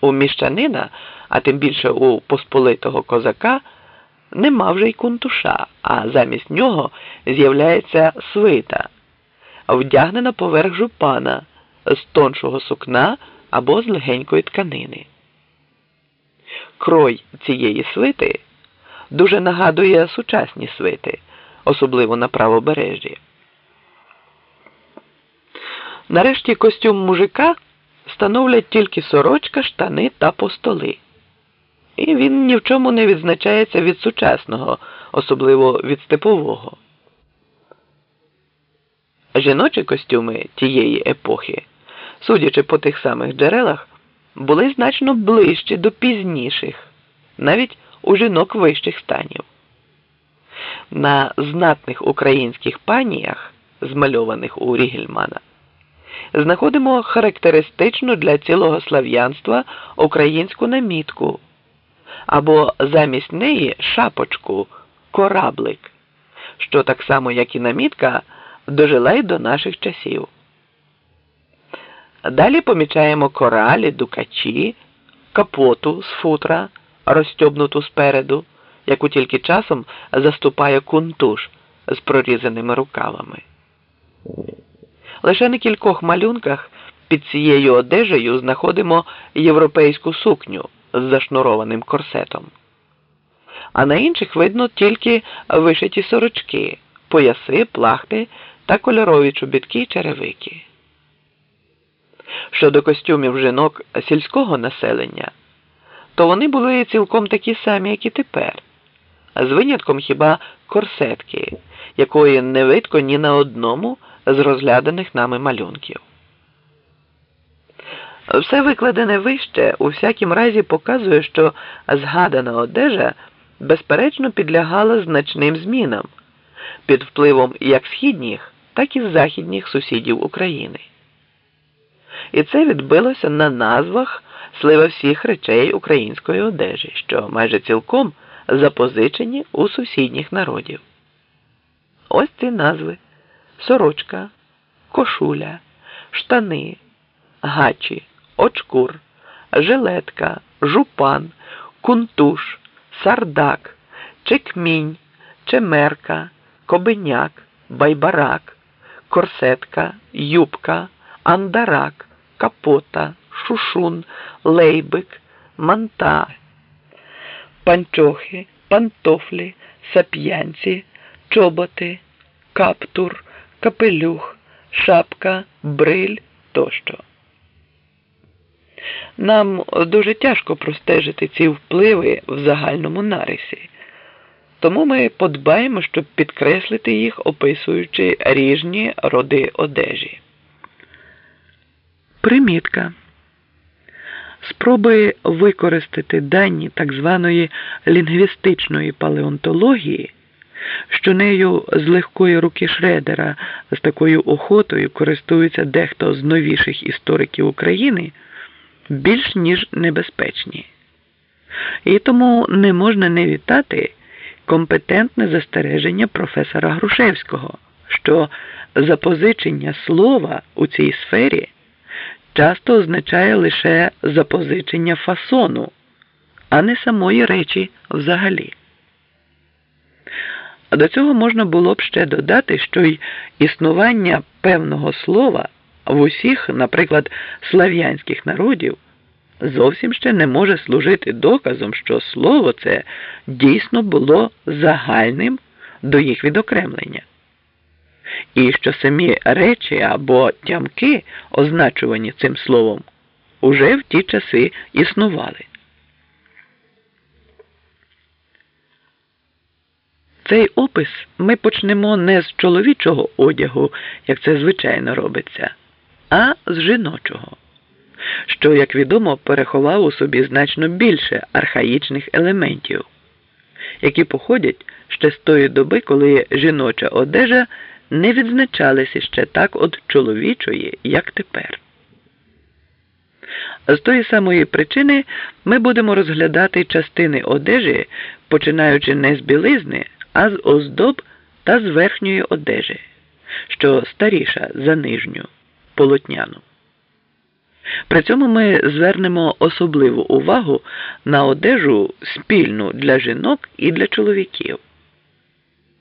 У міщанина, а тим більше у посполитого козака, нема вже й кунтуша, а замість нього з'являється свита, вдягнена поверх жупана з тоншого сукна або з легенької тканини. Крой цієї свити дуже нагадує сучасні свити, особливо на правобережжі. Нарешті костюм мужика становлять тільки сорочка, штани та постоли. І він ні в чому не відзначається від сучасного, особливо від степового. Жіночі костюми тієї епохи, судячи по тих самих джерелах, були значно ближчі до пізніших, навіть у жінок вищих станів. На знатних українських паніях, змальованих у Рігельмана, знаходимо характеристичну для цілого слав'янства українську намітку або замість неї шапочку, кораблик, що так само, як і намітка, дожила й до наших часів. Далі помічаємо коралі, дукачі, капоту з футра, розстьобнуту спереду, яку тільки часом заступає кунтуш з прорізаними рукавами. Лише на кількох малюнках під цією одежею знаходимо європейську сукню з зашнурованим корсетом. А на інших видно тільки вишиті сорочки, пояси, плахти та кольорові чобітки й черевики. Щодо костюмів жінок сільського населення, то вони були цілком такі самі, як і тепер, з винятком хіба корсетки, якої не видко ні на одному з розгляданих нами малюнків. Все викладене вище у всякім разі показує, що згадана одежа безперечно підлягала значним змінам під впливом як східніх, так і західніх сусідів України. І це відбилося на назвах слива всіх речей української одежі, що майже цілком запозичені у сусідніх народів. Ось ці назви сорочка, кошуля, штани, гачі, очкур, жилетка, жупан, кунтуш, сардак, чекмінь, чемерка, кобеняк, байбарак, корсетка, юбка, андарак, капота, шушун, лейбик, манта, панчохи, пантофлі, сап'янці, чоботи, каптур, капелюх, шапка, бриль тощо. Нам дуже тяжко простежити ці впливи в загальному нарисі, тому ми подбаємо, щоб підкреслити їх, описуючи ріжні роди одежі. Примітка. Спроби використати дані так званої лінгвістичної палеонтології, що нею з легкої руки Шредера з такою охотою користується дехто з новіших істориків України, більш ніж небезпечні. І тому не можна не вітати компетентне застереження професора Грушевського, що запозичення слова у цій сфері часто означає лише запозичення фасону, а не самої речі взагалі. До цього можна було б ще додати, що й існування певного слова в усіх, наприклад, слав'янських народів зовсім ще не може служити доказом, що слово це дійсно було загальним до їх відокремлення і що самі речі або тямки, означувані цим словом, уже в ті часи існували. Цей опис ми почнемо не з чоловічого одягу, як це звичайно робиться, а з жіночого, що, як відомо, переховав у собі значно більше архаїчних елементів, які походять ще з тої доби, коли жіноча одежа не відзначалися ще так от чоловічої, як тепер. З тої самої причини ми будемо розглядати частини одежі, починаючи не з білизни, а з оздоб та з верхньої одежі, що старіша за нижню полотняну. При цьому ми звернемо особливу увагу на одежу спільну для жінок і для чоловіків.